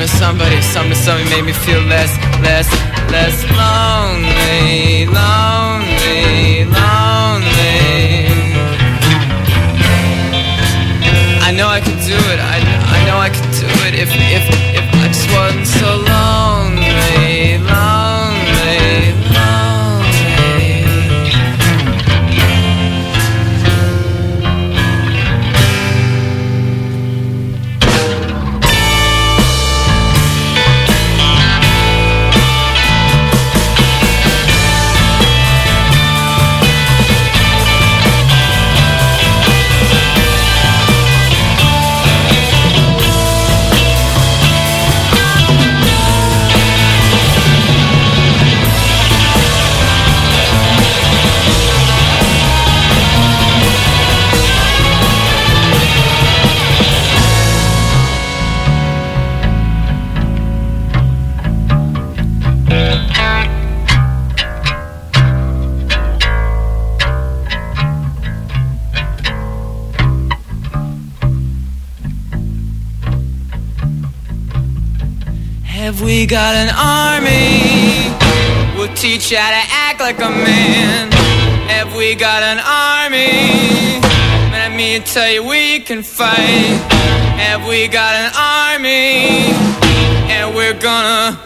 to somebody, something to somebody made me feel less, less, less lonely, lonely. We got an army. We'll teach you how to act like a man. Have we got an army? Let me tell you we can fight. Have we got an army? And we're gonna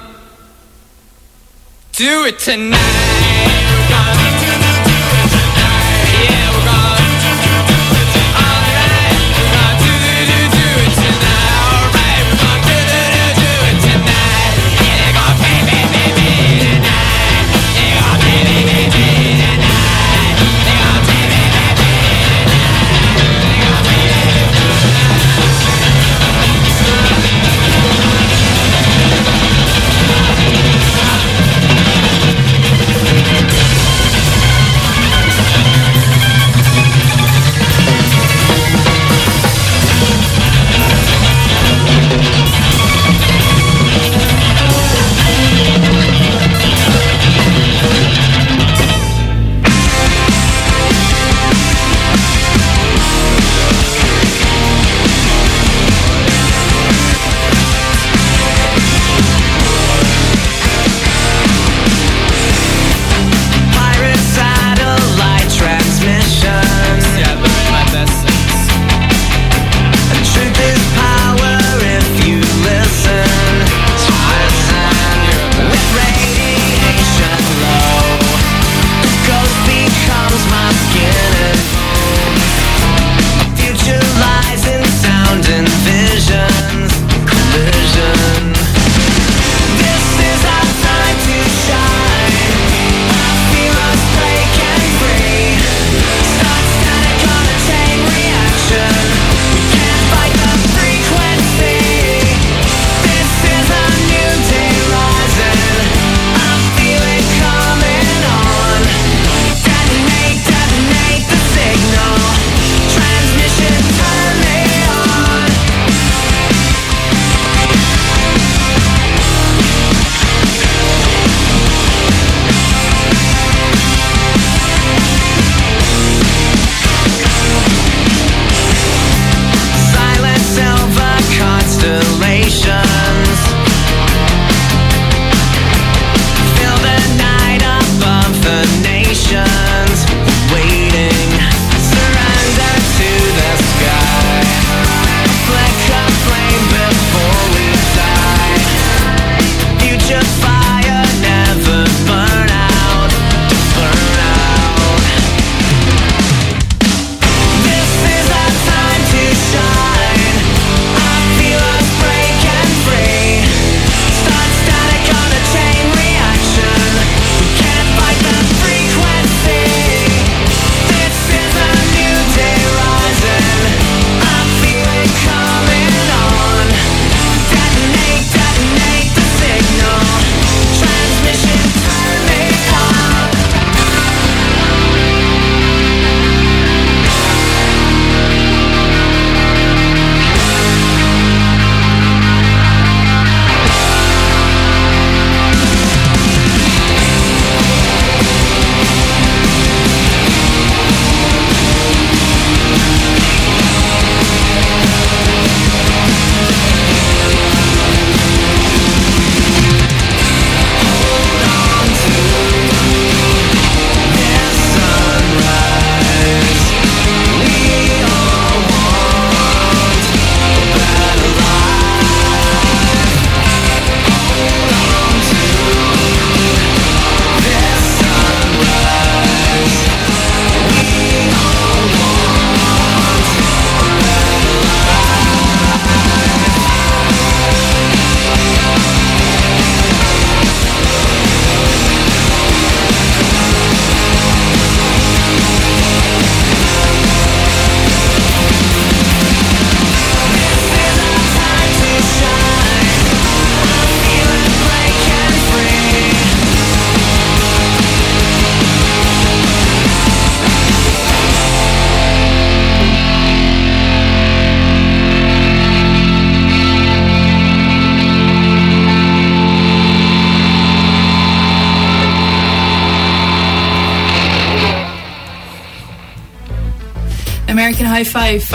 do it tonight.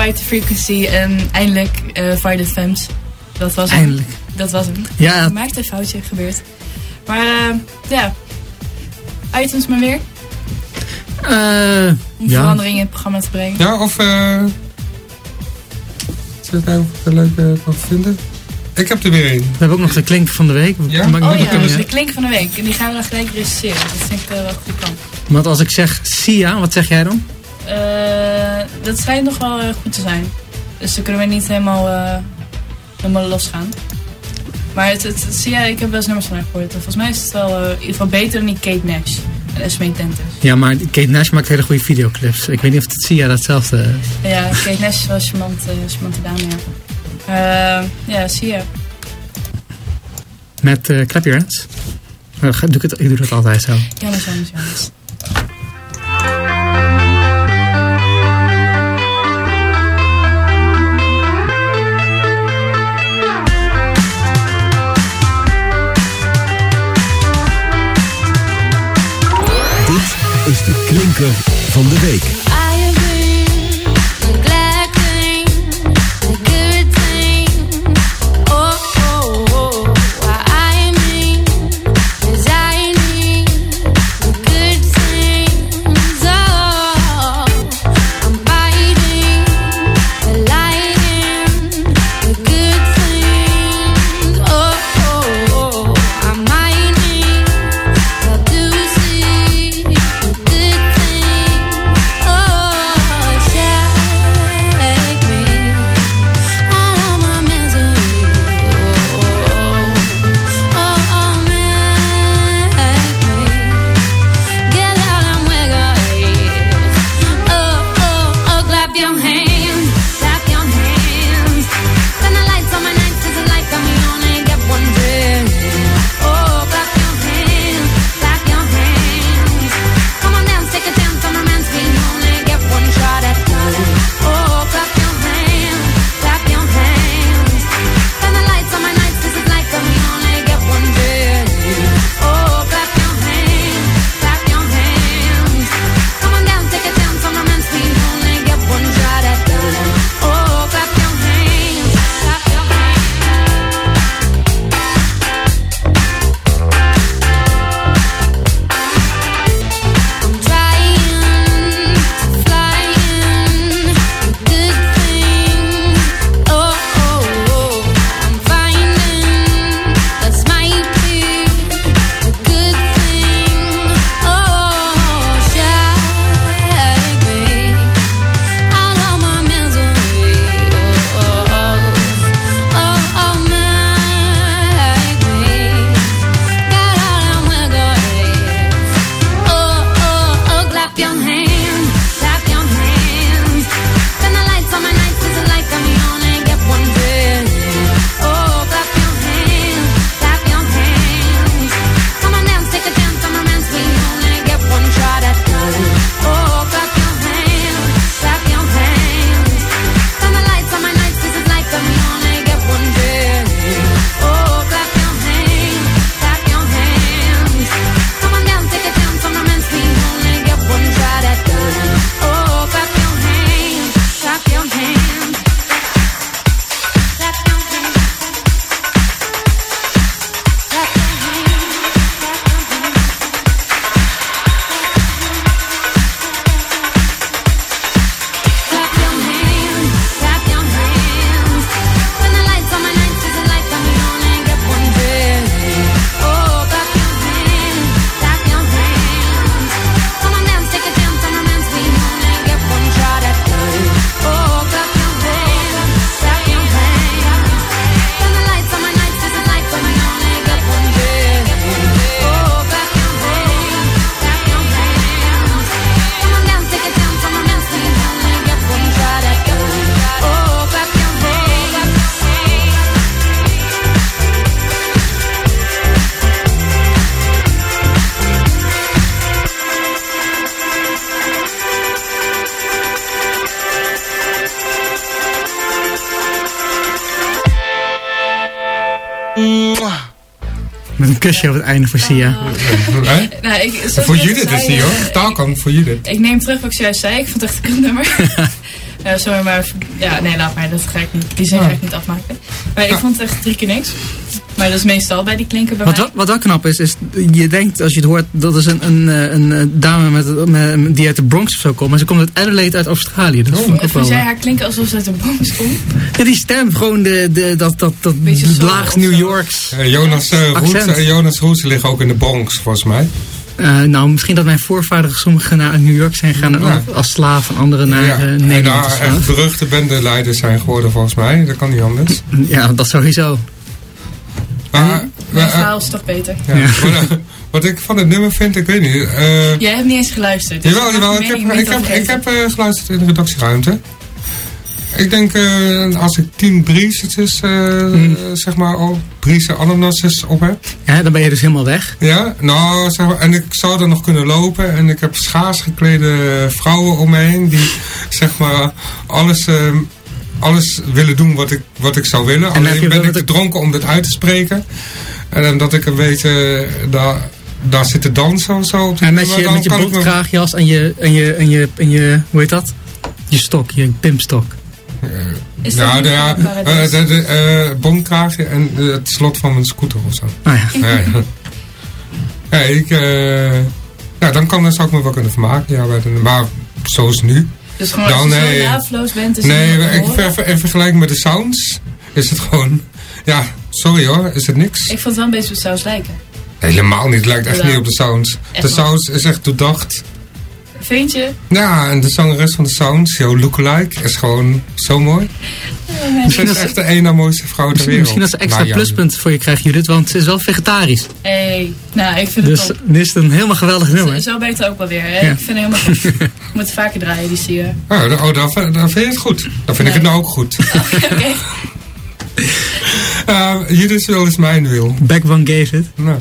Fight the frequency en eindelijk uh, Violet Femmes. Dat was Eindelijk. Hem. Dat was hem. Ja. Ik maakte een foutje, gebeurd. Maar uh, ja, items maar weer. Uh, Om ja. verandering in het programma te brengen. Ja, of... Uh, is het nou een leuke wat vinden? Ik heb er weer een. We hebben ook nog de klink van de week. Ja? Oh ja, dus de klink van de week. En die gaan we dan gelijk recenseren. Dat vind ik uh, wel goed plan. Want als ik zeg Sia, wat zeg jij dan? Uh, dat schijnt nog wel uh, goed te zijn. Dus dan kunnen we niet helemaal, uh, helemaal losgaan. Maar het, het, het, Sia, ik heb wel eens nummers van haar gehoord. Volgens mij is het wel in ieder geval beter dan die Kate Nash. En Esme Dentes. Ja, maar Kate Nash maakt hele goede videoclips. Ik weet niet of het Sia datzelfde... Ja, Kate Nash is wel een charmante, charmante dame, ja. ja, Sia. Met uh, Clap Your Hands? Uh, doe ik, het, ik doe dat altijd zo. Jannes, Jannes. Dit klinker van de week. Kusje op het einde voor Sia. Nou, ik, voor Judith is die hoor. Taal kan voor Judith. Ik neem terug wat ik zojuist zei. Ik vond het echt een kutnummer. Ja, sorry, maar ja, nee, laat maar. Dat ga ik niet. Die zin ga ik niet afmaken. Maar ik vond het echt drie keer niks. Maar dat is meestal bij die klinken bij Wat, mij. wat wel knap is, is je denkt als je het hoort, dat is een, een, eh, een, eh, dame met, met, die uit de Bronx of zo komt. Maar ze komt uit Adelaide uit Australië. Dat vond ik ook Vond wel... eh, haar klinken alsof ze uit de Bronx komt? Ja, die stem, gewoon de, de, dat, dat, dat laag New. Yorks. Jonas, eh. Roots, eh, Jonas Roots liggen ook in de Bronx, volgens mij. Eh, nou, misschien dat mijn voorvaderen sommigen naar New York zijn gegaan Ja. als slaaf en anderen naar ja. eh, en Nederland. als daar echt beruchte bendeleiders zijn geworden, volgens mij. Dat kan niet anders. Ja, dat sowieso. Maar, Mijn maar, eh, verhaal is toch beter. eh, wat ik van het nummer vind, ik weet niet. eh, Jij hebt niet eens geluisterd. dus Jawel, jawel. Ik heb, ik heb, ik heb eh, geluisterd in de redactieruimte. Ik denk, eh, als ik tien briesetjes, eh Hmm. zeg maar, briesen ananasjes op heb. Ja, dan ben je dus helemaal weg. Ja, nou, zeg maar, en ik zou dan nog kunnen lopen. En ik heb schaars geklede vrouwen om me heen. Die, zeg maar, alles, alles willen doen wat ik, wat ik zou willen. je Alleen ben ik te ik- dronken om dit uit te spreken. En dan dat ik een beetje eh, daar, daar zit te dansen of zo. Op En met je, dan met je bontkraagjas en je, en, je, en, je, en je, hoe heet dat? Je stok, je pimpstok. Is dat Ja, niet de, ja, eh, de, de, eh, bomkraagje en eh, het slot van mijn scooter of zo. Nou ja. Ja, ja. ja ik, eh, ja, dan kan, zou ik me wel kunnen vermaken. Ja, bij de, maar zoals nu. Dus gewoon Nou, als je nee. zo naafloos bent, is nee, in vergelijking met de sounds is het gewoon... Ja, sorry hoor, is het niks? Ik vond het wel een beetje op saus lijken. Helemaal niet, het lijkt echt niet op de sounds. Echt de wel. sounds is echt doordacht. Vind je? Ja, en de zangeres van de sounds, Yo Lookalike, is gewoon zo mooi. Ze Misschien is ze, echt de ene mooiste vrouw ter wereld. misschien dat ze extra Nou, ja, pluspunt voor je krijgt, Judith, want ze is wel vegetarisch. Hey, nou, ik vind het Dus top. dit is een helemaal geweldig nummer. Zo het ook wel weer. Hè? Ja. Ik vind het helemaal goed. Je moet het vaker draaien, die zie je. Oh, dan, oh, dan, vind- dan vind je het goed. Dan vind ik het nou ook goed. Oké. Uh, Judith wil is mijn wil. Back One Gave It. Nou,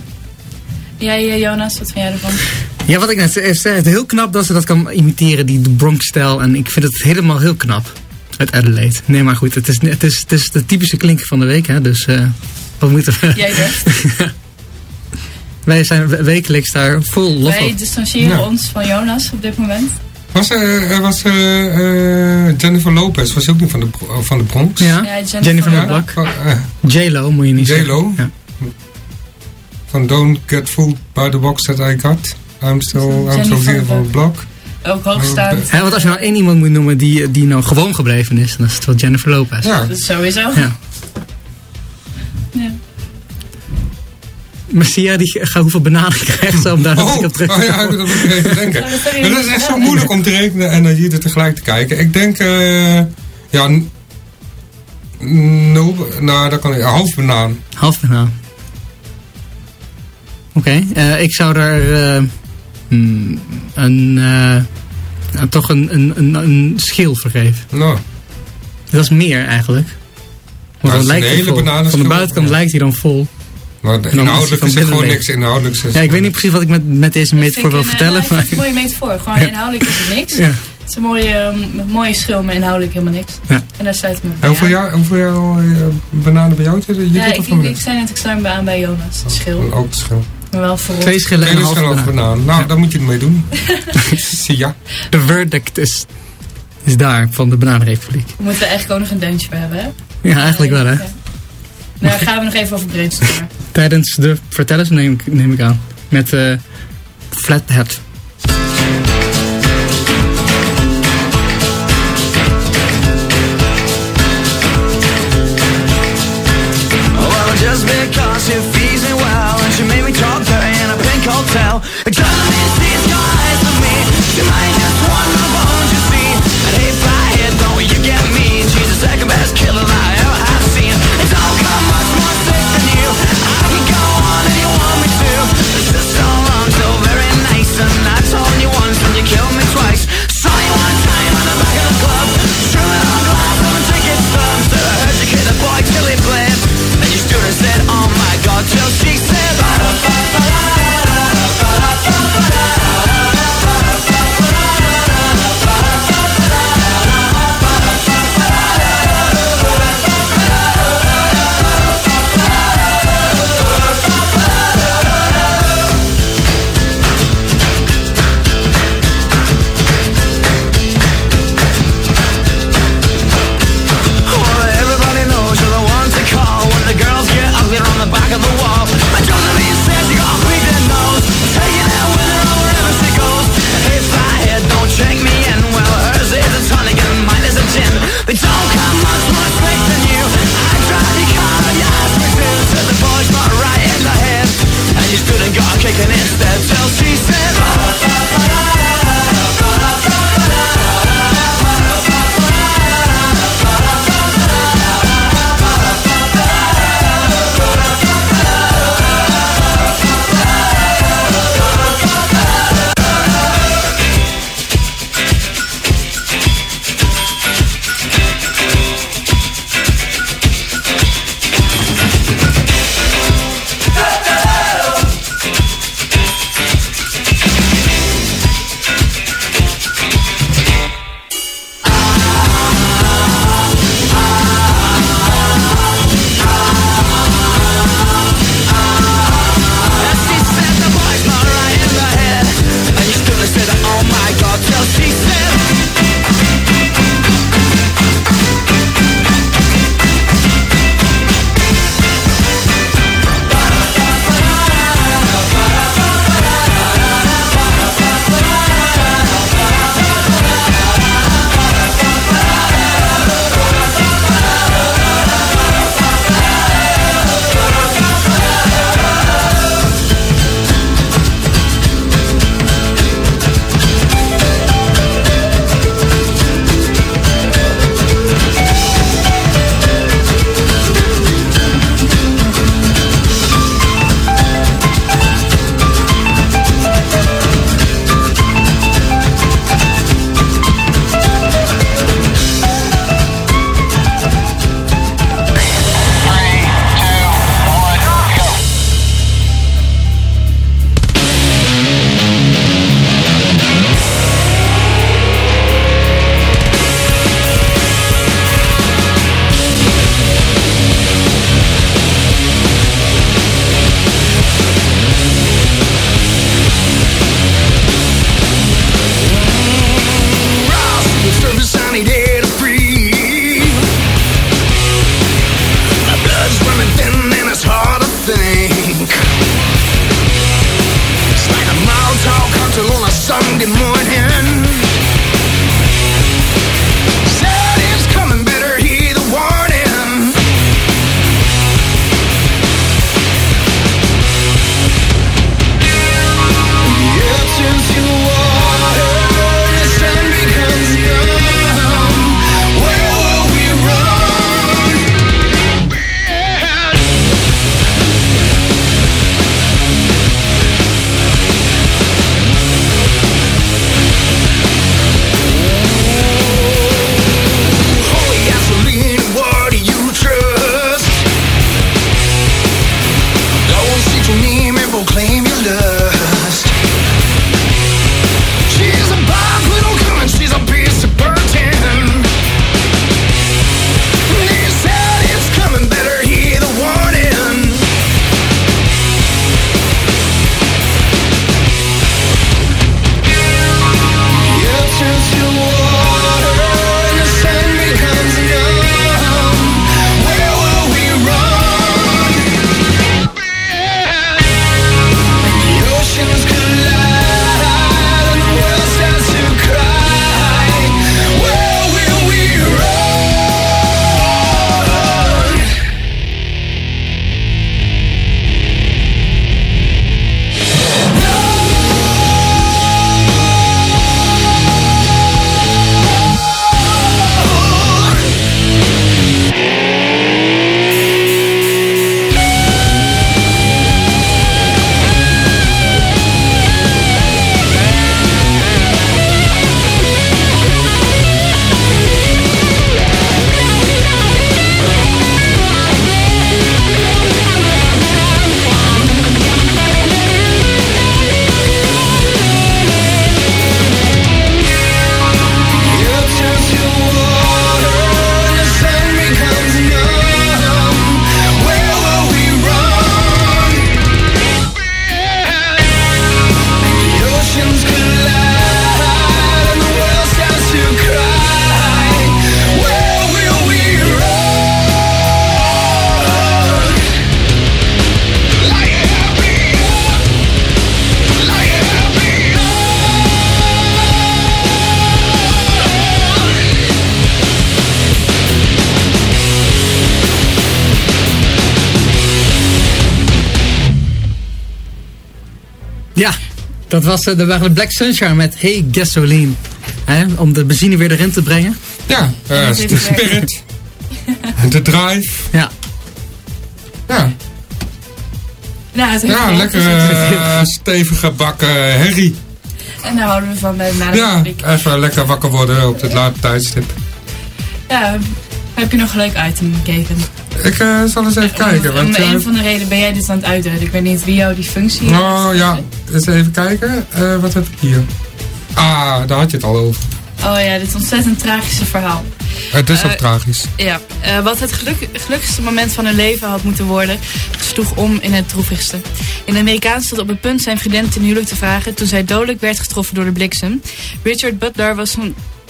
Jij, eh, Jonas, wat vind jij ervan? Ja, wat ik net zei, het is heel knap dat ze dat kan imiteren, die Bronx-stijl. En ik vind het helemaal heel knap. Uit Adelaide. Nee, maar goed, het is, het is, het is de typische klinker van de week, hè. Dus eh, wat moeten we... Jij durft. Wij zijn we- wekelijks daar vol lof Wij op. distancieren Ja. ons van Jonas op dit moment. Was, eh, er was eh, eh, Jennifer Lopez, was ook niet van de, van de Bronx? Ja, Ja, Jennifer Jennifer Lopez. Eh, J-Lo moet je niet zeggen. J-Lo? Ja. van Don't Get Fooled by the Box That I Got. I'm still, I'm still Jennifer here for the block. Ook hoogstaand. Hè, want als je nou één iemand moet noemen die, die nou gewoon gebleven is, dan is het wel Jennifer Lopez. Ja, Dat is sowieso. Ja. Ja. Maar zie jij die, ga hoeveel bananen krijgt zo om daar Oh, op terug oh te ja, komen? dat moet ik even denken. Ja, dat is echt zo moeilijk om te rekenen en naar hier er tegelijk te kijken. Ik denk, eh ja, nul, nou dat kan een half banaan. Half banaan. Oké, eh, ik zou daar eh, hmm, een, toch een, een, een, een schil voor geven. Nou, Dat is meer eigenlijk. Want Nou, dan lijkt een hij hele vol. bananenschil, Van de buitenkant ja. lijkt hij dan vol. maar de- inhoudelijk is is er gewoon niks inhoudelijk. is- Ja, ik weet niet precies wat ik met, met deze metafoor wil vertellen. eh, Maar, vind ik een mooie metafoor. Gewoon inhoudelijk is het niks. ja. Het is een mooie, eh, mooie schil, maar inhoudelijk helemaal niks. Ja. En daar sluit ik me En bij hoeveel, jaar, hoeveel jaar, eh, bananen bij jou Ja, zit ik, ik, ik zei net, ik sluit me aan bij Jonas. Het schil. Ook te schil. Maar wel voorop. Twee schillen en een banaan. banaan. Nou, daar moet je het mee doen. Zie ja. De verdict is, is daar van de Bananenrepubliek. We moeten er eigenlijk ook nog een deuntje bij hebben, hè? Ja, eigenlijk wel hè. Nou, daar gaan we nog even over brainstormen. Tijdens de vertellers neem ik, neem ik aan. Met eh Flathead. Well, just dat was eh, de, waren de Black Sunshine met Hey Gasoline. Hè, om de benzine weer erin te brengen. Ja, eh, de spirit. De drive. Ja, Ja, Nou, ja lekker eh, stevige bakken herrie. En daar houden we van bij na de Ja, even lekker wakker worden op dit late tijdstip. Ja, heb je nog een leuk item, Kevin? Ik eh, zal eens even kijken. Want, om eh, een van de reden ben jij dit aan het uitduiden. Ik weet niet wie jou die functie oh ja, eens even kijken. Eh, wat heb ik hier? Ah, daar had je het al over. Oh ja, dit ontzettend tragische verhaal. Het is ook tragisch. Ja, wat het geluk, gelukkigste moment van hun leven had moeten worden, sloeg om in het droevigste. Een Amerikaan stond op het punt zijn vriendin ten huwelijk te vragen toen zij dodelijk werd getroffen door de bliksem. Richard Butler was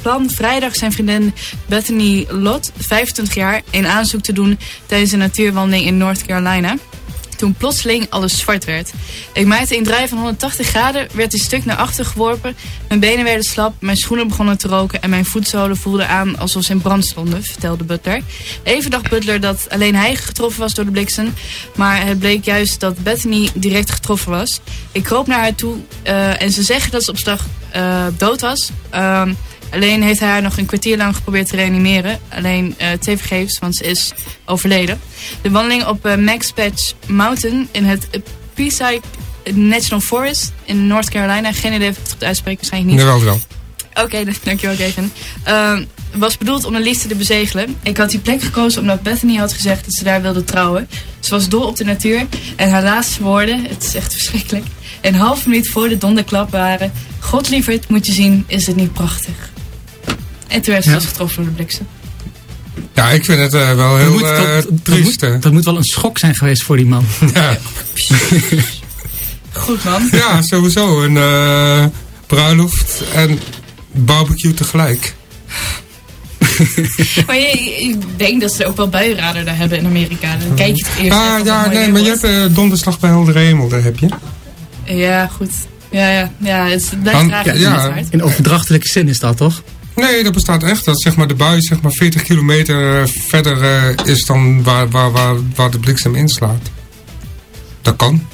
plan vrijdag zijn vriendin Bethany Lott, 25 jaar, een aanzoek te doen tijdens een natuurwandeling in North Carolina. Toen plotseling alles zwart werd. Ik maakte een draai van 180 graden, werd een stuk naar achter geworpen. Mijn benen werden slap, mijn schoenen begonnen te roken en mijn voetzolen voelden aan alsof ze in brand stonden, vertelde Butler. Even dacht Butler dat alleen hij getroffen was door de bliksem, maar het bleek juist dat Bethany direct getroffen was. Ik kroop naar haar toe eh, en ze zeggen dat ze op slag eh, dood was. Ehm, alleen heeft hij haar nog een kwartier lang geprobeerd te reanimeren. Alleen eh tevergeefs, want ze is overleden. De wandeling op eh, Max Patch Mountain in het Peace National Forest in North Carolina. Geen idee of ik het goed uitspreek, waarschijnlijk niet. Jawel, wel. Oké, d- dankjewel Kevin. Ehm, was bedoeld om de liefde te bezegelen. Ik had die plek gekozen omdat Bethany had gezegd dat ze daar wilde trouwen. Ze was dol op de natuur en haar laatste woorden, het is echt verschrikkelijk, een half minuut voor de donderklap waren... God lieverd, moet je zien, is het niet prachtig. En toen werd ze Ja. dus getroffen door de bliksem. Ja, ik vind het eh, wel dat heel moet, eh, dat, dat, triest. moet, dat moet wel een schok zijn geweest voor die man. Ja. Goed man. ja, sowieso. Een eh, bruiloft en barbecue tegelijk. Maar je, ik denk dat ze ook wel buienradar daar hebben in Amerika. Dan kijk je het eerst Ah, ja, nee, maar je hebt eh, donderslag bij heldere hemel, daar heb je. Ja, goed. Ja, ja, ja het blijft ja. hard. In overdrachtelijke zin is dat toch? Nee, dat bestaat echt. Dat zeg maar, de bui zeg maar, 40 kilometer eh, verder eh, is dan waar, waar, waar, waar de bliksem inslaat. Dat kan.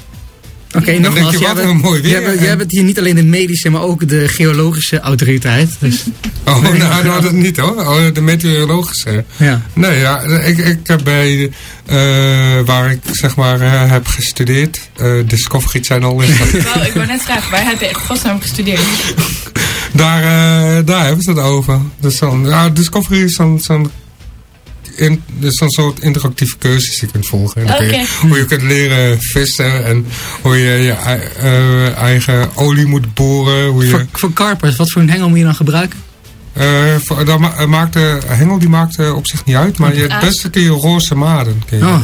Oké, Dan nogmaals. denk je, wat een mooi weer. Jij bent, jij bent hier niet alleen de medische, maar ook de geologische autoriteit. Dus, Oh, nou, nou, dat niet hoor. Oh, de meteorologische. ja. Nee, ja, ik, ik heb bij, eh, waar ik zeg maar eh, heb gestudeerd, eh, Discovery Channel is dat. Wel, ik wou net vragen, waar heb je in godsnaam gestudeerd? daar, eh, daar hebben ze het over. Dus dan, ja, Discovery is zo'n in, dus soort interactieve cursus die je kunt volgen. Je- hoe je kunt leren vissen en hoe je je ei- eh, eigen olie moet boren. Hoe je, Voor, voor karpers, wat voor een hengel moet je dan gebruiken? eh, voor, dat ma- maakte, Hengel die maakte op zich niet uit, maar je, het beste kun je roze maden. Kun je Oh,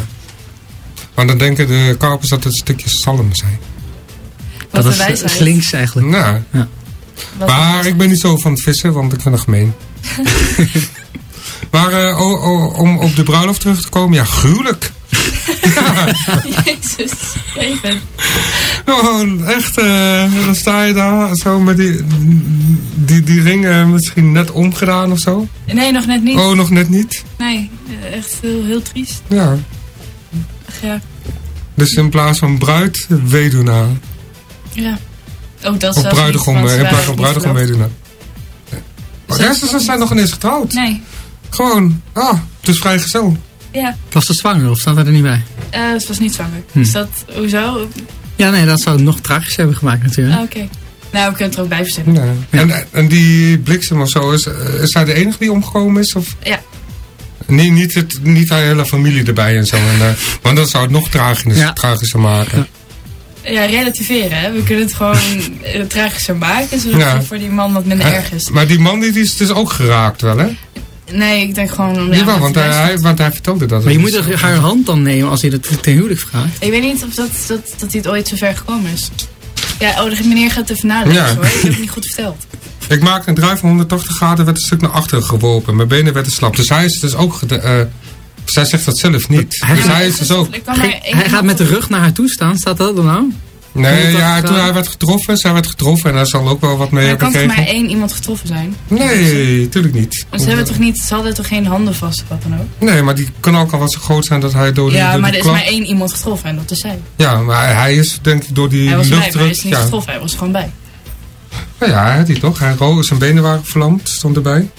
Want dan denken de karpers dat het stukjes zalm zijn. Wat dat is, links eigenlijk. Wat een maar ik ben niet zo van het vissen, want ik vind het gemeen. maar eh, o- o- om op de bruiloft terug te komen, ja, gruwelijk. Jezus, even. Gewoon echt, eh, dan sta je daar zo met die, die, die ringen misschien net omgedaan of zo. Nee, nog net niet. Oh, nog net niet. Nee, eh, echt heel, heel triest. Ja. Ach, Ja, Dus in plaats van bruid, weduwnaar. ja. Ook dat Of zelfs bruidegom, eh, ze in plaats van bruidegom. Oh, ja, ze, ze zijn nog ineens getrouwd. Nee, Gewoon, ah, het is vrijgezel. ja. Was ze zwanger of staat dat er niet bij? eh ze was niet zwanger. Hm. Is dat, hoezo? Ja, nee, dat zou het nog tragisch hebben gemaakt natuurlijk. Ah, Oké. Nou, we kunnen het er ook bij verzinnen. Ja. En, en die bliksem of zo, is, eh, is zij de enige die omgekomen is? Of? Ja. Nee, niet, het, niet haar hele familie erbij en zo. En, eh, want dat zou het nog tragisch, Ja. tragischer maken. Ja, relativeren. Hè? We kunnen het gewoon eh, tragischer maken, zodat Ja. het voor die man wat minder Hè? erg is. Maar die man die, is dus ook geraakt wel, hè? Nee, ik denk gewoon... Ja, Jawel, want hij hij, want hij vertelde dat. Maar je moet toch haar hand dan nemen als hij dat ten huwelijk vraagt? Ik weet niet of dat, dat, dat hij het ooit zo ver gekomen is. Ja, oh, de meneer gaat even nadenken Ja. hoor. Ik heb het niet goed verteld. Ik maakte een draai van 180 graden, werd een stuk naar achteren geworpen. Mijn benen werden slap. Dus hij is dus ook... eh, zij zegt dat zelf niet. Hij dus gaat- hij is dus ook... Hij gaat met de rug naar haar toe staan, staat dat dan nou? Nee, ja, toen hij werd getroffen, zij werd getroffen en hij zal ook wel wat mee Maar er hebben kan voor mij gekregen. één iemand getroffen zijn. Nee, natuurlijk niet. Maar ze, hebben toch niet, ze hadden toch geen handen vast of wat dan ook? Nee, maar die kan ook al wat zo groot zijn dat hij door die, Ja, door maar die er is maar één iemand getroffen en dat is zij. Ja, maar hij is denk ik door die Hij was bij, maar hij luchtdruk... is niet Ja. getroffen, hij was gewoon bij. Nou ja, hij had die toch. Hij zijn benen waren verlamd, stond erbij.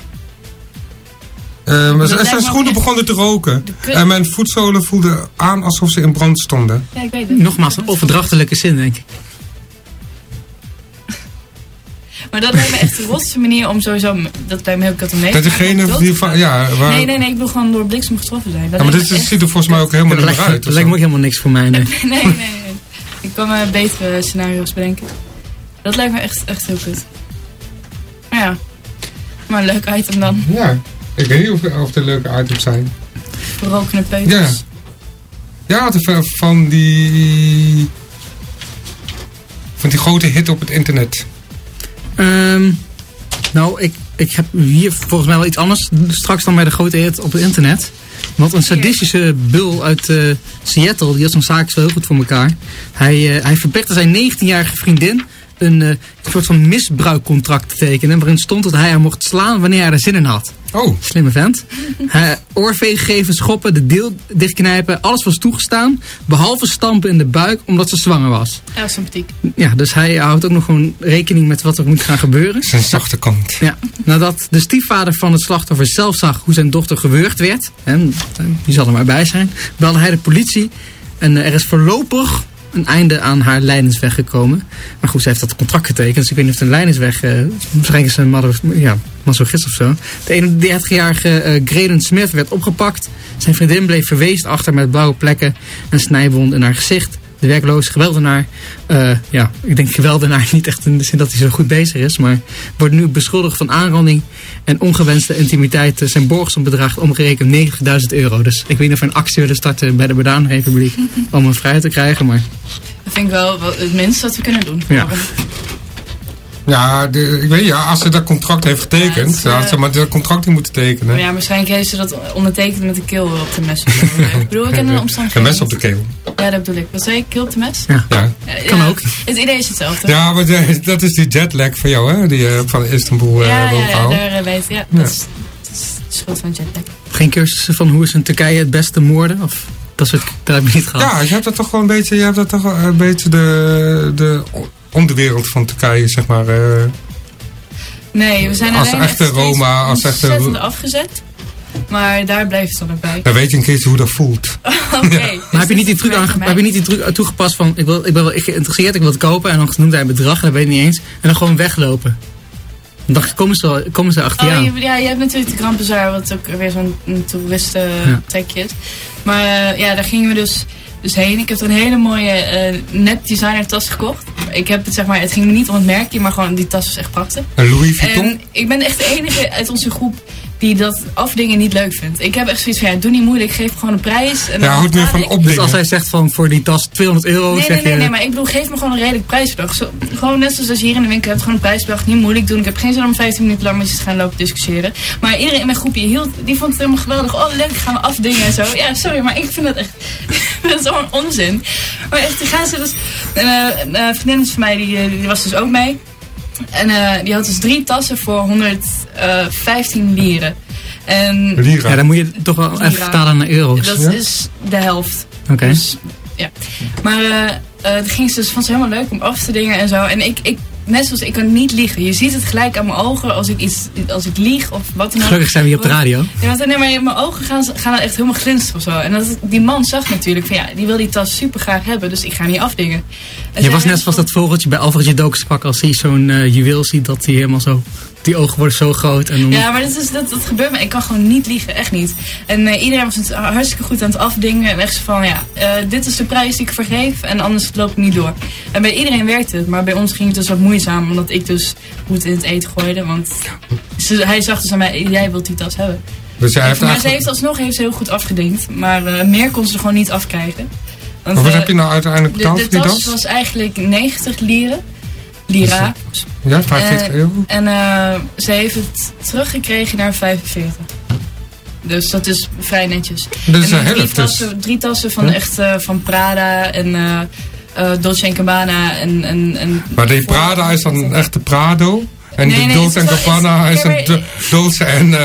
Eh, lijkt zijn schoenen begonnen te roken. En mijn voetzolen voelden aan alsof ze in brand stonden. Ja, ik weet het. Nogmaals, een overdrachtelijke zin, denk ik. Maar dat lijkt me echt de rotste manier om sowieso... Dat lijkt me heel kut om mee Dat te degene die van... Ja, waar, Nee, nee, nee, ik wil gewoon door bliksem getroffen zijn. Dat ja, maar dit ziet er volgens mij ook helemaal niet meer uit. dat lijkt me ook helemaal niks voor mij. Nee, nee, nee. Ik kan me betere scenario's bedenken. Dat lijkt me echt, echt heel kut. Maar ja. Maar een leuk item dan. Ja, ik weet niet of, of er leuke items zijn. Verrokene peuters. Ja, de- van- van die... Van die grote hit op het internet. Ehm, nou, ik, ik heb hier volgens mij wel iets anders straks dan bij de grote hit op het internet. Want een sadistische bul uit eh, Seattle, die had zo'n zaak wel heel goed voor elkaar. Hij, eh, hij verplichtte zijn 19-jarige vriendin een eh, soort van misbruikcontract te tekenen. Waarin stond dat hij haar mocht slaan wanneer hij er zin in had. Oh, Slimme vent. Oorvegen geven, schoppen, de deel dichtknijpen, alles was toegestaan. Behalve stampen in de buik omdat ze zwanger was. Ja, sympathiek. Ja, dus hij houdt ook nog gewoon rekening met wat er moet gaan gebeuren. zijn zachte kant. Ja, nadat de stiefvader van het slachtoffer zelf zag hoe zijn dochter gewurgd werd, en die zal er maar bij zijn, belde hij de politie. En eh, er is voorlopig een einde aan haar lijdensweg gekomen. Maar goed, ze heeft dat contract getekend, dus ik weet niet of het een lijdensweg eh Waarschijnlijk is ze een mother, ja, masochist of zo. De 31-jarige eh Graydon Smith werd opgepakt. Zijn vriendin bleef verweest achter met blauwe plekken en snijwonden in haar gezicht. De werkloze geweldenaar, eh, ja, ik denk geweldenaar niet echt in de zin dat hij zo goed bezig is, maar wordt nu beschuldigd van aanranding en ongewenste intimiteit. Eh, Zijn borgsom bedraagt omgerekend 90.000 euro. Dus ik weet niet of we een actie willen starten bij de Bananenrepubliek om hem vrij te krijgen, maar Dat vind ik wel wel het minste wat we kunnen doen. Ja. Ja, de, ik weet ja, als ze dat contract heeft getekend, Ja, had eh, ze maar dat contract niet moeten tekenen. Maar ja, waarschijnlijk heeft ze dat ondertekend met de keel op de mes. ik bedoel, ik ken Een omstandigheden. mes op de keel. Ja, dat bedoel ik. Wat zei ik? Keel op de mes? Ja. Ja, Kan ja, ook. Het idee is hetzelfde. ja, maar de- dat is die jetlag van jou, hè? Die je van Istanbul eh ja, hebt ja, daar eh, weet ja, Ja. Dat, is, dat is de schuld van jetlag. geen cursussen van hoe is in Turkije het beste moorden? Of dat soort, dat heb ik niet gehad. Ja, je hebt dat toch wel een beetje, je hebt dat toch wel een beetje de, de onderwereld van Turkije, zeg maar. eh, Nee, we zijn Als alleen echte Roma, als echte- ontzettend afgezet. Maar daar blijft het dan ook bij. dan weet je een keertje hoe dat voelt. Oké. dus Maar heb je niet die truc, aan aange- heb je niet die truc toegepast van ik, wil, ik ben wel geïnteresseerd, ik wil het kopen en dan noemt hij een bedrag en dat weet ik niet eens. En dan gewoon weglopen. Dan dacht ik, komen ze, wel- komen ze achter je Oh, aan? je, ja, je hebt natuurlijk de Grand Bazaar, wat ook weer zo'n Ja. toeristentrekje is. Maar eh, ja, daar gingen we dus, dus heen. Ik heb er een hele mooie eh, net designer tas gekocht. Ik heb het zeg maar, het ging niet om het merkje, maar gewoon die tas was echt prachtig. Een Louis Vuitton. En ik ben echt de enige uit onze groep die dat afdingen niet leuk vindt. Ik heb echt zoiets van, ja, doe niet moeilijk, geef me gewoon een prijs. En ja, dan houdt meer betaal van ik. Dus als opdingen. hij zegt van voor die tas 200 euro, Nee, zeg nee, nee, je... nee, maar ik bedoel, geef me gewoon een redelijk prijsbedrag. Zo, gewoon net zoals als je hier in de winkel hebt, gewoon een prijsbedrag. Niet moeilijk doen. Ik heb geen zin om 15 minuten lang met je te gaan lopen discussiëren. Maar iedereen in mijn groepje hield, die vond het helemaal geweldig. Oh, leuk, gaan we afdingen en zo. Ja, sorry, maar ik vind dat echt, dat is gewoon onzin. Maar echt, die gaan ze dus, en, eh, een eh, vriendin van mij, die, eh, die was dus ook mee. En eh, die had dus drie tassen voor 115 lieren. En Lira. Ja, dan moet je toch wel even vertalen naar euro's. dat Ja? is de helft. Oké. Dus, ja. Maar eh eh het ging ze dus vond ze helemaal leuk om af te dingen en zo. En ik, ik, net zoals ik kan niet liegen. Je ziet het gelijk aan mijn ogen als ik iets, als ik lieg of wat dan ook. Gelukkig zijn we hier op de radio. Ja, want nee, maar mijn ogen gaan, gaan echt helemaal glinsteren of zo. En dat, die man zag natuurlijk van ja, die wil die tas super graag hebben, dus ik ga niet afdingen. En Je was net zoals dat vogeltje bij Alfredje Dokerspak als hij zo'n eh, juweel ziet dat hij helemaal zo... Die ogen worden zo groot en dan... Ja, maar dat, is, dat, dat gebeurt me. Ik kan gewoon niet liegen, echt niet. En eh, iedereen was het hartstikke goed aan het afdingen. En echt zo van, ja, eh, dit is de prijs die ik vergeef en anders loop ik niet door. En bij iedereen werkte het, maar bij ons ging het dus wat moeizaam. Omdat ik dus goed in het eten gooide. Want ze, hij zag dus aan mij, jij wilt die tas hebben. Dus jij heeft maar ze heeft alsnog heeft ze heel goed afgedinkt. Maar eh, meer kon ze er gewoon niet afkrijgen. Want, Maar wat heb je nou uiteindelijk de, betaald de voor die tas tas? was eigenlijk 90 lieren. Lira. Ja, 45 Eh, euro. En eh, ze heeft het teruggekregen naar 45. Dus dat is vrij netjes. Dat is en drie helft dus. tassen, drie tassen van echt eh, van Prada en Dolce Gabbana en... en, en Maar die Prada is dan een echte Prado. En Nee, de nee, Dolce en is Gabbana is ja, een Dolce en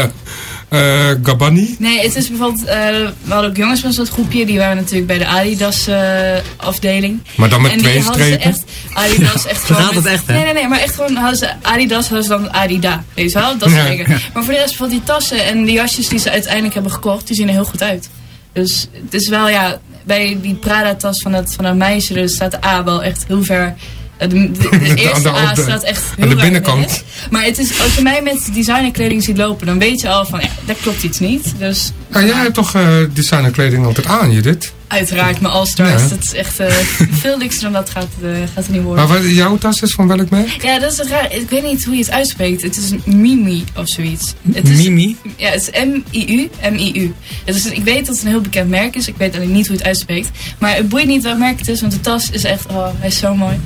eh Gabbani. Nee, het is bijvoorbeeld... eh, we hadden ook jongens van zo'n groepje. Die waren natuurlijk bij de Adidas eh, afdeling. Maar dan met en twee hadden ze strepen. echt... Adidas echt gewoon... gaat het echt, hè? Nee, nee, nee. Maar echt gewoon hadden ze Adidas, hadden ze dan Adida. Weet je wel? Dat soort Ja, dingen. Maar voor de rest van die tassen en die jasjes die ze uiteindelijk hebben gekocht... die zien er heel goed uit. Dus het is wel, ja... Bij die Prada-tas van het, van het meisje dus staat de A wel echt heel ver... De, de, de eerste A staat echt heel aan de binnenkant. Maar het is, als je mij met designerkleding ziet lopen, dan weet je al van, ja, daar klopt iets niet. Dus Ja, jij hebt toch eh designerkleding altijd aan, Judith? uiteraard mijn All-Stars, Ja. dat is echt eh, veel niks dan dat gaat, eh, gaat er niet worden. Maar wat, jouw tas is van welk merk? Ja, dat is het raar. Ik weet niet hoe je het uitspreekt. Het is een Mimi of zoiets. Het is, Mimi? Ja, het is M-I-U, M-I-U. Ik weet dat het een heel bekend merk is. Ik weet alleen niet hoe je het uitspreekt. Maar het boeit niet welk merk het is, want de tas is echt, oh, hij is zo mooi.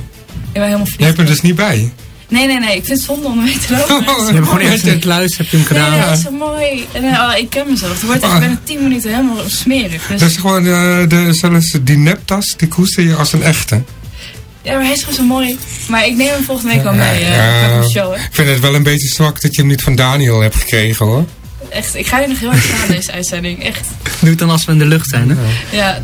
Ik ben helemaal Je hebt er dus niet bij. Nee, nee, nee. Ik vind het zonde om mee te lopen. Je hebt gewoon ergens in de kluis, heb je hem Nee, gedaan. dat is zo mooi. En, eh, oh, ik ken mezelf. Het wordt echt Ah. bijna 10 minuten helemaal smerig. Dus, Dat is gewoon eh, de, zelfs die neptas, die koester je als een echte. ja, maar hij is gewoon zo mooi. Maar ik neem hem volgende week wel mee. eh Ja, met mijn show, hè. Ik vind het wel een beetje zwak dat je hem niet van Daniel hebt gekregen hoor. Echt, ik ga je nog heel erg staan deze uitzending. Echt. Doe het dan als we in de lucht zijn, hè? Ja.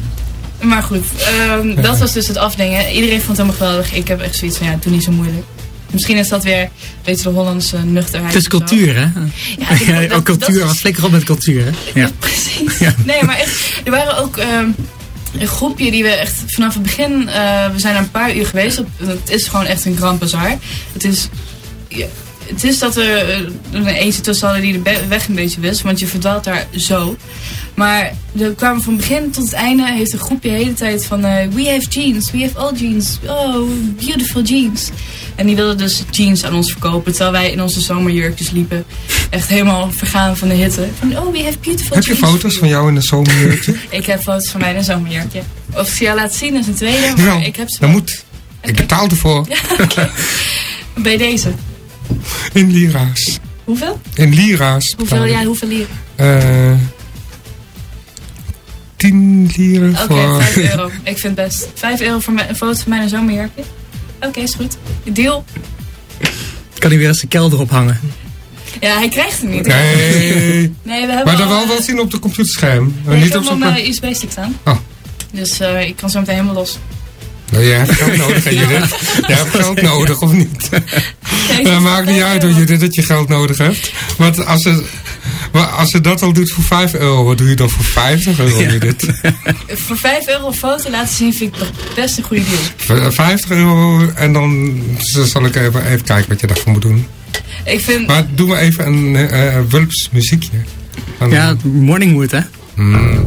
Maar goed, ehm, dat was dus het afdingen. Iedereen vond het helemaal geweldig. Ik heb echt zoiets van, ja, doe niet zo moeilijk. Misschien is dat weer een beetje de Hollandse nuchterheid. Het is cultuur, hè? Ja, Ja, dat- ook cultuur, wat flikker op met cultuur, hè? Ja. Precies. Ja. Nee, maar echt, er waren ook ehm, een groepje die we echt vanaf het begin, eh, we zijn er een paar uur geweest. Het is gewoon echt een Grand Bazaar. Het is, ja, het is dat er eh, een eentje tussen hadden die de weg een beetje wist, want je verdwaalt daar zo. Maar we kwamen van begin tot het einde, heeft een groepje de hele tijd van eh, we have jeans, we have all jeans, oh, beautiful jeans. En die wilden dus jeans aan ons verkopen, terwijl wij in onze zomerjurkjes liepen. Echt helemaal vergaan van de hitte. Van, oh, we have beautiful Heb je jeans. foto's van jou in een zomerjurkje? Ik heb foto's van mij in een zomerjurkje. Of ze jou laat zien is een tweede, maar Jawel, ik heb ze dat wel. moet. Ik betaal ervoor. bij deze. In lira's. Hoeveel? In lira's. Hoeveel, ja, hoeveel lieren? Eh 10 lieren Oké, voor... 5 euro. Ik vind het best. 5 euro voor een foto van mij in een zomerjurkje? Oké, is goed. Deal. Kan hij weer eens de kelder ophangen. Ja, hij krijgt hem niet. Nee. Nee, we hebben Maar dan wel eh, wel zien op de computerscherm. nee, niet ik op heb op mijn USB-stick staan. Oh. Dus eh, ik kan zo meteen helemaal los. Nou, jij hebt geld nodig, hè, Judith? Jij hebt geld nodig, of niet? Nee, Dat maakt niet uit, hoor, Judith, dat je geld nodig hebt. Want als ze, maar als ze dat al doet voor 5 euro, wat doe je dan voor 50 euro, Judith? Voor 5 euro een foto laten zien vind ik best een goede deal. Voor 50 euro en dan zal ik even, even kijken wat je daarvoor moet doen. Ik vind... Maar doe maar even een eh Wulps muziekje. Dan- Ja, morningwood, hè? Hmm.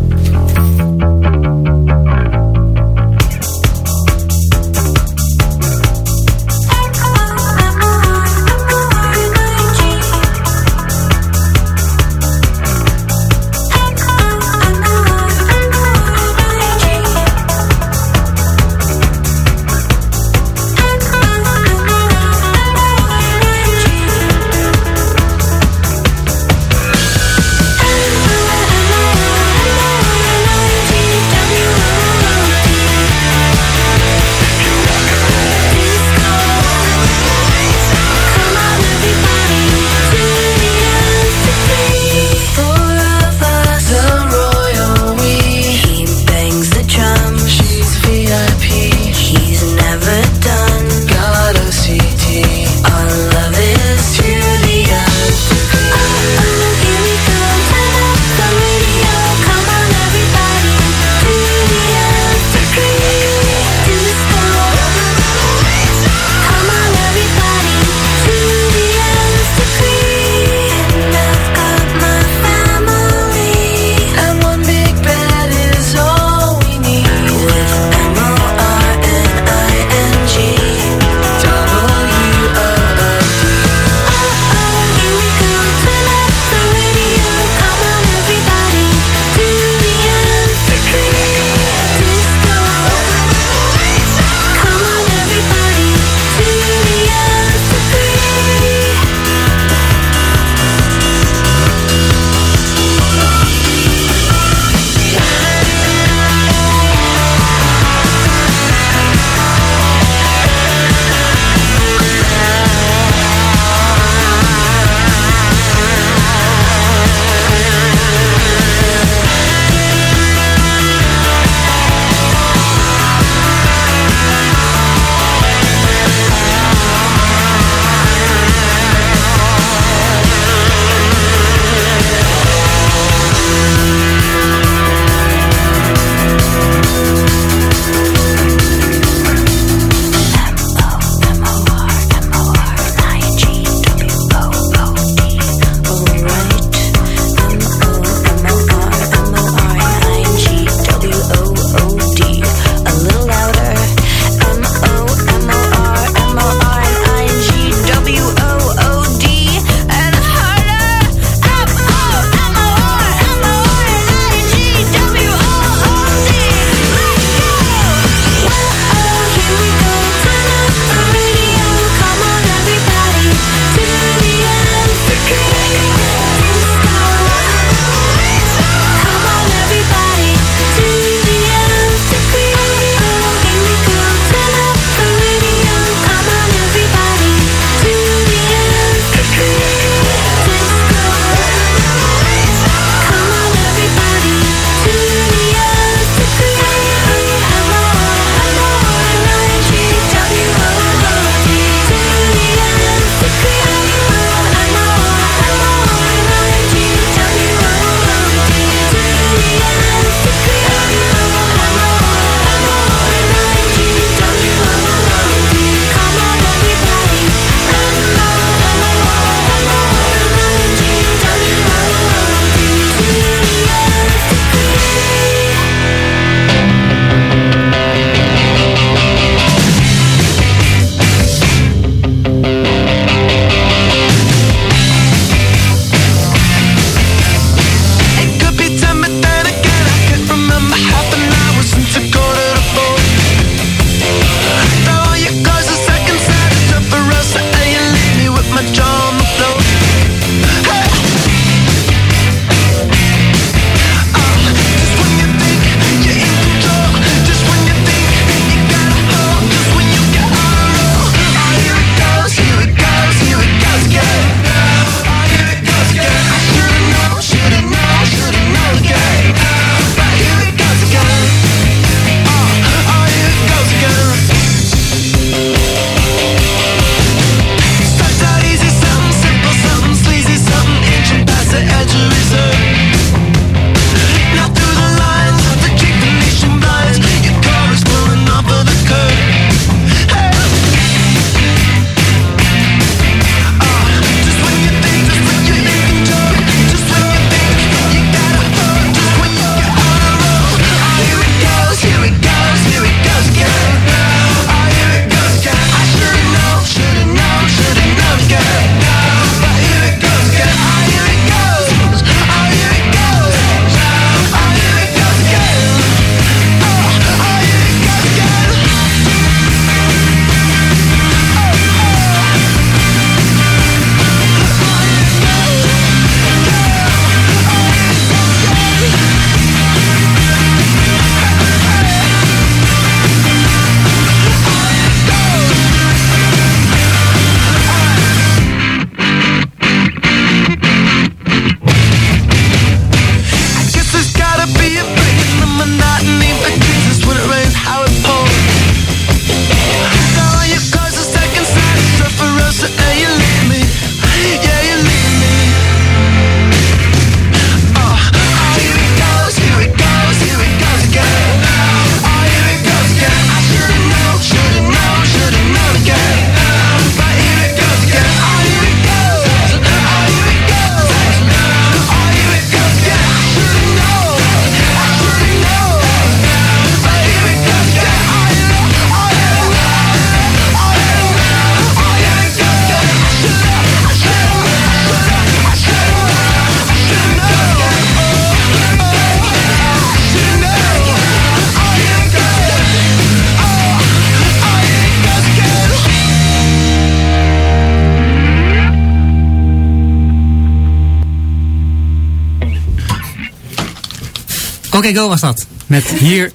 Oké, go was dat. Met Here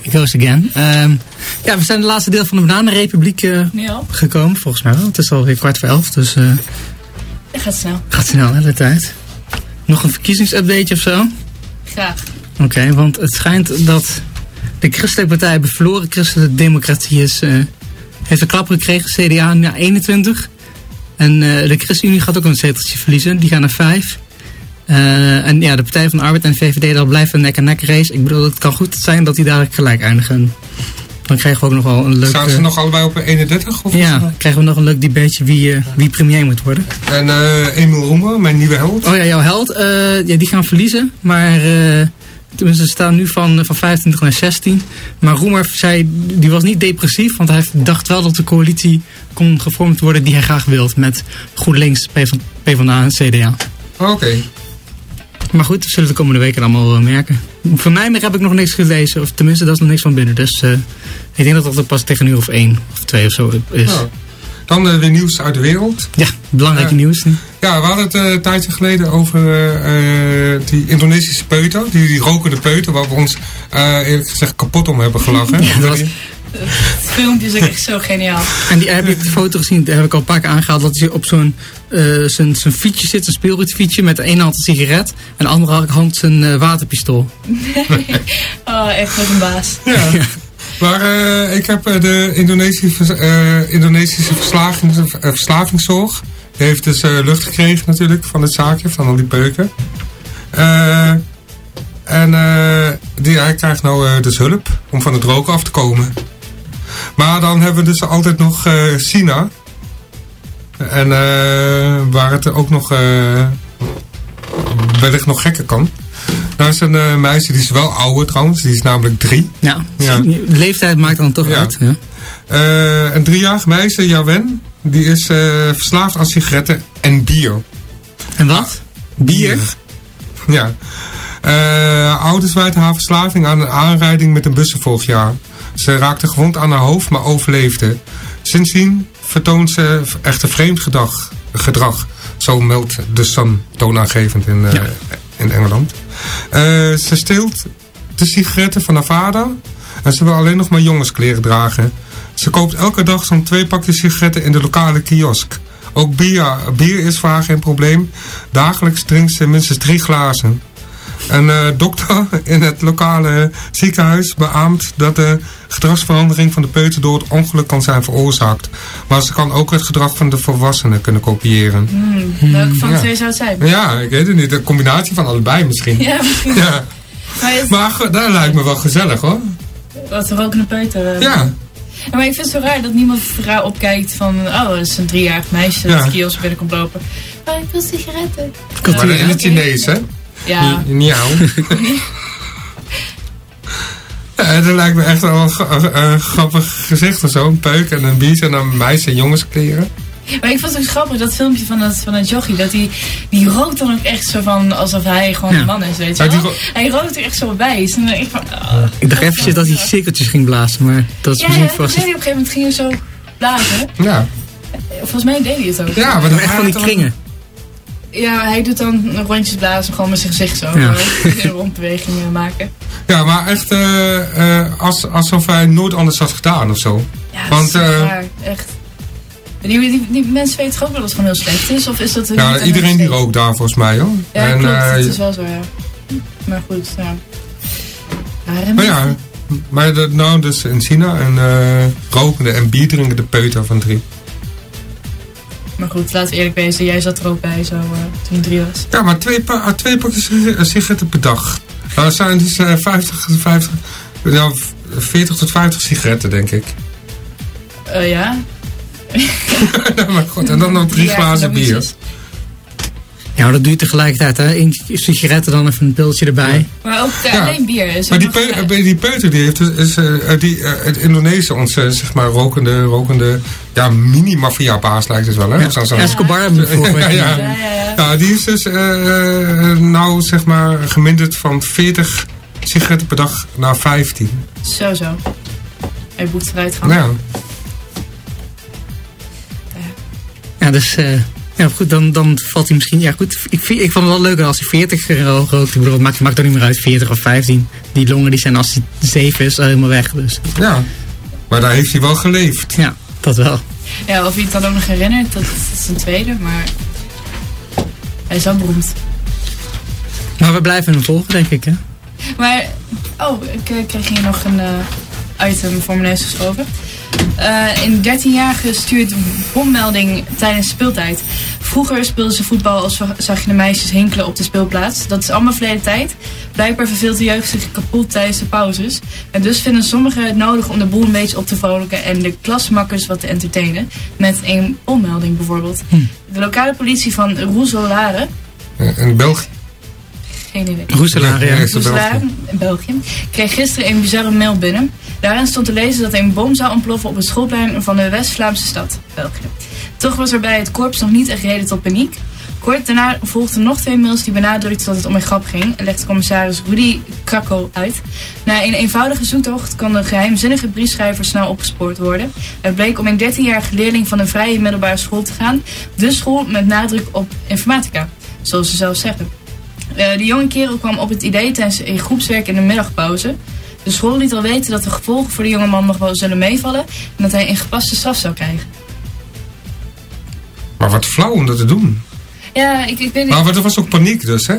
It Goes Again. Ehm, ja, we zijn het laatste deel van de Bananenrepubliek eh, Nu al? gekomen, volgens mij wel. Het is alweer kwart voor elf, dus eh Dat gaat snel. gaat snel hè, de tijd. Nog een verkiezingsupdate of zo? Graag. Oké, want het schijnt dat de Christelijke Partij bij verloren Christelijke Democratie is, eh, heeft een klap gekregen, CDA naar 21. En eh, de ChristenUnie gaat ook een zeteltje verliezen, die gaan naar 5. Eh, en ja, de Partij van de Arbeid en de VVD, dat blijft een nek-en-nek race. Ik bedoel, het kan goed zijn dat die dadelijk gelijk eindigen. Dan krijgen we ook nog wel een leuk... Staan ze eh, nog allebei op 31? Of ja, dan krijgen we nog een leuk debateje wie, eh, wie premier moet worden. En eh Emiel Roemer, mijn nieuwe held. Oh ja, jouw held. ja, die gaan verliezen. Maar tenminste, ze staan nu van, van 25 naar 16. Maar Roemer zei, die was niet depressief. Want hij dacht wel dat de coalitie kon gevormd worden die hij graag wil. Met GroenLinks, PvdA PvdA en CDA. Oké. Maar goed, we zullen de komende weken allemaal wel merken. Van mij heb ik nog niks gelezen. Of tenminste, daar is nog niks van binnen. Dus eh, ik denk dat dat pas tegen een uur of één of twee of zo is. Nou, dan eh, weer nieuws uit de wereld. Ja, belangrijke nieuws. Ja, we hadden het eh, een tijdje geleden over eh, eh, die Indonesische peuter. Die, die rokende peuter, waar we ons eh, eerlijk gezegd kapot om hebben gelachen. Ja, dat was- Het filmpje is ook echt zo geniaal. En die heb ik de foto gezien, daar heb ik al een paar keer aangehaald. Dat hij op zo'n eh, zijn zijn fietsje zit, een speelgoedfietsje. Met de ene hand een sigaret en de andere hand zijn eh, waterpistool. Oh, echt wat een baas. Ja. Maar eh, ik heb de Indonesische, eh, Indonesische verslaving, verslavingszorg. Die heeft dus eh, lucht gekregen natuurlijk van het zaakje, van al die peuken. Eh, en eh, die, hij krijgt nou eh, dus hulp om van het roken af te komen. Maar dan hebben we dus altijd nog eh China. En eh, waar het ook nog eh, wellicht nog gekker kan. Daar is een meisje, die is wel ouder trouwens, die is namelijk drie. Ja, Ja. leeftijd maakt dan toch Ja. uit. Ja. Een driejarig meisje, Jawen, die is verslaafd aan sigaretten en bier. En wat? Bier? Ja. Eh, ouders wijten haar verslaving aan een aanrijding met een bussen vorig jaar. Ze raakte gewond aan haar hoofd, maar overleefde. Sindsdien vertoont ze echter vreemd gedrag. gedrag. Zo meldt de Sun toonaangevend in, eh, Ja. in Engeland. Eh, ze steelt de sigaretten van haar vader. En ze wil alleen nog maar jongenskleren dragen. Ze koopt elke dag zo'n twee pakjes sigaretten in de lokale kiosk. Ook bier, bier is haar geen probleem. Dagelijks drinkt ze minstens drie glazen. Een eh, dokter in het lokale ziekenhuis beaamt dat de gedragsverandering van de peuter door het ongeluk kan zijn veroorzaakt. Maar ze kan ook het gedrag van de volwassenen kunnen kopiëren. Hmm, welke van de ja. twee zou het zijn? Ja, ik weet het niet. Een combinatie van allebei misschien. Ja, misschien. Ja. Maar Maar go- dat lijkt me wel gezellig hoor. wat een rokende peuter. eh. Ja. Ja, Maar ik vind het zo raar dat niemand raar opkijkt van... Oh, dat is een driejarig meisje Ja. dat de kiosk binnenkomt lopen. Maar ik wil sigaretten. Maar in het. Chinees hè. Ja, Miauw. Ja, dat lijkt me echt wel een gra- een grappig gezicht of zo. Een peuk en een bies en dan meisjes en jongenskleren. maar ik vond het ook grappig, dat filmpje van dat, van dat jochie. Dat die, die rookt dan ook echt zo van alsof hij gewoon Ja. een man is, weet je wel. ro- Hij rookt er echt zo bij. Dus ik van... oh. Ik dacht eventjes dat hij cirkeltjes ging blazen, maar dat is Ja, misschien ja, vast op een gegeven moment ging hij zo blazen. Ja, Volgens mij deed hij het ook. ja maar Maar dan echt van die kringen. Ja, hij doet dan rondjes blazen, gewoon met zijn gezicht zo. Ja. rondbewegingen maken. Ja, maar echt eh, eh, als, alsof hij nooit anders had gedaan of zo. Ja, Want, dat is eh, echt. Die, die, die mensen weten toch ook wel dat het gewoon heel slecht is? Of is dat Ja, iedereen die rookt daar volgens mij hoor. Ja, en, klopt. het is wel zo, ja. Maar goed, ja. Maar ja, mensen. maar dat, nou dus in China een eh, rokende en bierdrinkende peuter van drie. Maar goed, laten we eerlijk wezen. Jij zat er ook bij zo, eh, toen je drie was. Ja, maar twee, pa- ah, twee pakjes eh, sigaretten per dag. Nou, dat zijn dus eh, 50, 50, nou, 40 tot 50 sigaretten denk ik. Eh, ja. maar goed, en dan nog drie glazen bier. Dus. Ja, dat doe je tegelijkertijd, hè. Eén sigaretten, dan even een pilsje erbij. Maar ook eh, Ja. alleen bier. Is Maar die, bij die peuter die heeft dus- is, eh, die, eh, het Indonesië, onze zeg maar rokende, rokende ja, mini-maffia baas lijkt het wel hè? Ja. Zo- zo- Escobar hebben we Ja, ja. Ja, die is dus eh, eh, nou zeg maar gemiddeld van 40 sigaretten per dag naar 15. Zo, zo. Hij boekt vooruitgang. Ja. Ja, dus eh, Ja, goed, dan, dan valt hij misschien... Ja, goed, ik, vind- ik vond het wel leuker als hij 40 ro- rookt. Ik bedoel, het maakt, maakt er niet meer uit, 40 of 15. Die longen die zijn als hij 7 is al helemaal weg. Dus Ja. Maar daar heeft hij wel geleefd. ja, dat wel. Ja, of hij het dan ook nog herinnert, dat, dat is een tweede. Maar hij is wel beroemd. Maar we blijven hem volgen, denk ik, hè? Maar, oh, ik eh, kreeg hier nog een eh, item voor mijn neus geschoven. Eh, in 13 jaar gestuurd bommelding tijdens speeltijd. Vroeger speelden ze voetbal als zag je de meisjes hinkelen op de speelplaats. Dat is allemaal verleden tijd. Blijkbaar verveelt de jeugd zich kapot tijdens de pauzes. En dus vinden sommigen het nodig om de boel een beetje op te vrolijken en de klasmakkers wat te entertainen. Met een bommelding bijvoorbeeld. De lokale politie van Roeselare, Eh, In België. geen idee. Roeselaar, ja. België. in België kreeg gisteren een bizarre mail binnen. Daarin stond te lezen dat een bom zou ontploffen op het schoolplein van de West-Vlaamse stad, België. Toch was er bij het korps nog niet echt reden tot paniek. Kort daarna volgden nog twee mails die benadrukten dat het om een grap ging, legt commissaris Rudy Krakko uit. Na een eenvoudige zoektocht kon de geheimzinnige briefschrijver snel opgespoord worden. Het bleek om een 13-jarige leerling van een vrije middelbare school te gaan. De school met nadruk op informatica, zoals ze zelf zeggen. Eh, de jonge kerel kwam op het idee tijdens een groepswerk in de middagpauze. De school liet al weten dat de gevolgen voor de jongeman nog wel zullen meevallen en dat hij een gepaste straf zou krijgen. Maar wat flauw om dat te doen. Ja, ik, ik weet niet. Maar er was ook paniek dus, hè?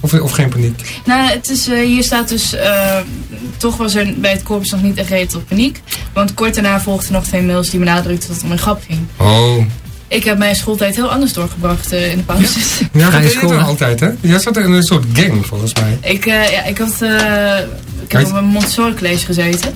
Of, of geen paniek? Nou, het is, eh, hier staat dus, eh, toch was er bij het korps nog niet echt reden tot paniek. Want kort daarna volgden nog twee mails die benadrukten dat het om een grap ging. Oh. Ik heb mijn schooltijd heel anders doorgebracht eh, in de pauzes. Ja, Ga dat je deed je school, altijd, hè? Jij zat in een soort gang, volgens mij. Ik, eh, ja, ik, had, eh, ik heb op een Montessori college gezeten.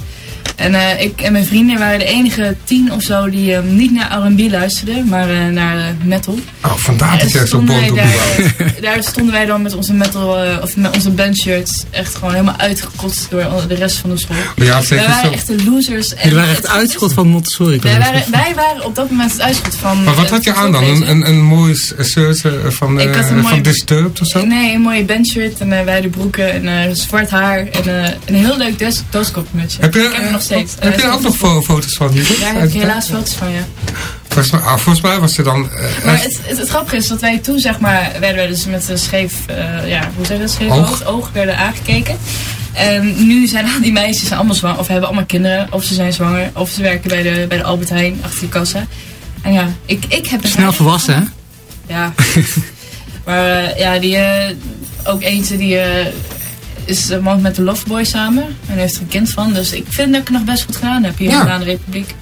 En eh, ik en mijn vrienden waren de enige tien of zo die eh, niet naar R&B luisterden, maar eh, naar eh, metal. Oh, vandaar dat jij zo bond op daar, daar stonden wij dan met onze metal, eh, of met onze bandshirts echt gewoon helemaal uitgekotst door de rest van de school. Ja, Wij waren zo. echt de losers. En Jullie waren het echt uitschot van Montessori. Wij waren, wij waren op dat moment het uitschot van. Maar wat had je aan dan? Een, een, een mooi s- shirt van, eh, mooie- van Disturbed of zo? Nee, een mooie bandshirt en wijde broeken en eh, zwart haar en eh, een heel leuk doos- dooskopmutsje. Heb je, ik heb hem nog steeds. Heb je er ook nog fo- foto's van? Judith? Daar heb ik helaas foto's van, ja. Volgens mij, ah, volgens mij was er dan... eh, Maar het, het, het grappige is dat wij toen, zeg maar, werden wij dus met een scheef, eh, ja, hoe zeg je dat, scheef Oog. oog. oog werden aangekeken. En nu zijn al die meisjes allemaal zwanger, of hebben allemaal kinderen, of ze zijn zwanger, of ze werken bij de, bij de Albert Heijn achter de kassa. En ja, ik, ik heb het Snel volwassen, hè? Ja. maar eh, ja, die, ook eentje die eh, is een man met de Loveboy samen. En heeft er een kind van. Dus ik vind dat ik het nog best goed gedaan heb hier Ja. in de Republiek.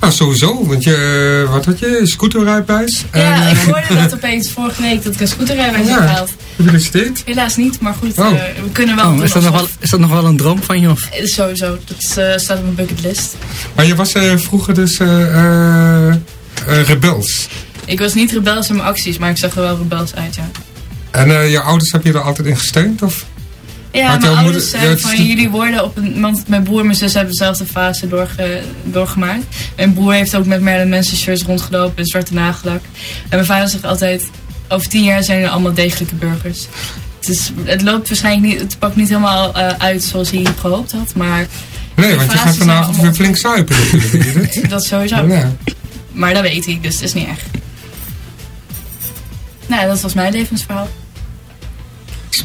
Nou, sowieso. Want je, eh, wat had je? Scooterrijbewijs? Ja, En, ik eh, hoorde dat opeens vorige week dat ik een scooterrijbewijs Ja. heb gehaald. Gefeliciteerd. Helaas niet, maar goed, Oh. eh, we kunnen wel Oh, is, dat nog wel, is dat nog wel een droom van je? Of? Eh, Sowieso, dat eh, staat op mijn bucketlist. Maar je was eh, vroeger dus eh, eh, eh, rebels. Ik was niet rebels in mijn acties, maar ik zag er wel rebels uit, ja. En eh, je ouders heb je er altijd in gesteund? Of? Ja, Had mijn ouders zeiden van jullie worden op een... Want mijn broer en mijn zus hebben dezelfde fase doorge, doorgemaakt. Mijn broer heeft ook met Marilyn Manson shirts rondgelopen en zwarte nagellak. En mijn vader zegt altijd, over tien jaar zijn er allemaal degelijke burgers. Het, is, het loopt waarschijnlijk niet, het pakt niet helemaal eh, uit zoals hij gehoopt had, maar Nee, want je gaat vanavond weer flink zuipen natuurlijk. Dat sowieso. Ja. Maar dat weet hij, dus het is niet erg. Nou, dat was mijn levensverhaal.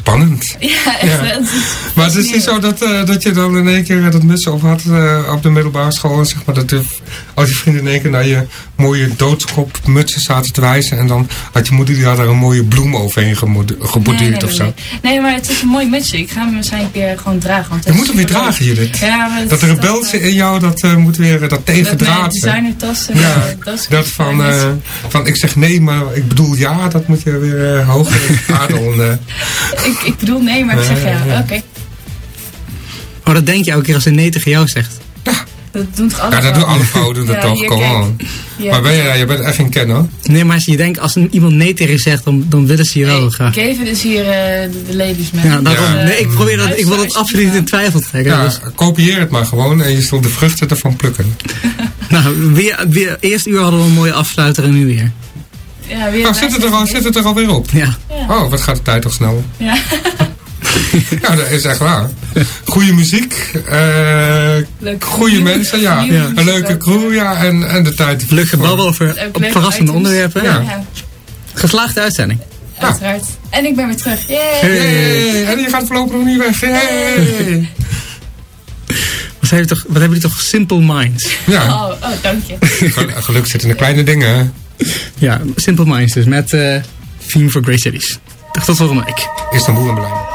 Spannend. Ja, echt. Ja. het is Maar het is niet zo dat, eh, dat je dan in één keer dat muts op had eh, op de middelbare school. Zeg maar dat de, al die vrienden in één keer naar je mooie doodskopmutsen zaten te wijzen. En dan had je moeder die had er een mooie bloem overheen geborduurd nee, nee, of zo. nee, maar het is een mooi mutsje. Ik ga hem waarschijnlijk weer gewoon dragen. Want Je het moet hem weer dragen, leuk. Judith. Ja, Dat rebelse eh, in jou, dat eh, moet weer, dat met mijn tegendraad. designertassen. Ja, eh, dat, Dat van, eh, van ik zeg nee, maar ik bedoel ja, dat moet je weer eh, hoger. En, eh, ik, ik bedoel nee, maar ik zeg Ja, ja. ja, ja. Oké, Oh, dat denk je elke keer als een nee tegen jou zegt. Dat doen toch alle ja, dat doen vrouwen? alle vrouwen doen dat Ja, toch, kom on. Ja. Maar ben je, je bent echt geen kenner. Nee, maar als je denkt, als een, iemand nee tegen je zegt, dan, dan willen ze je wel Hey, graag. Kevin is hier eh, de, de ladies man. Ja, daarom. Ja. Nee, ik probeer dat, ik wil dat absoluut niet in twijfel trekken. Ja, Dus, kopieer het maar gewoon en je zult de vruchten ervan plukken. nou, weer, weer, eerst uur hadden we een mooie afsluiter en nu weer. Ja, weer Nou, zit het, er al, zit het er alweer op? Ja. Ja. Oh, wat gaat de tijd toch snel? Ja. Ja, dat is echt waar. Goede muziek, eh Leuke goede mensen, ja. nieuwe Een leuke crew, ja. En, en de tijd. die Leuk gebabbel over op leuke verrassende items. onderwerpen. Ja. Ja, Geslaagde uitzending. uiteraard. En ik ben weer terug. Yay! Hey, en je gaat voorlopig nog niet weg. Hey. Wat hebben, toch, wat hebben jullie toch simple minds? Ja, Oh, oh, dank je. gel- geluk zit in de kleine dingen. hè. Ja, simple minds dus met eh Theme for Great Cities. Tot volgende week. Istanbul en Berlijn.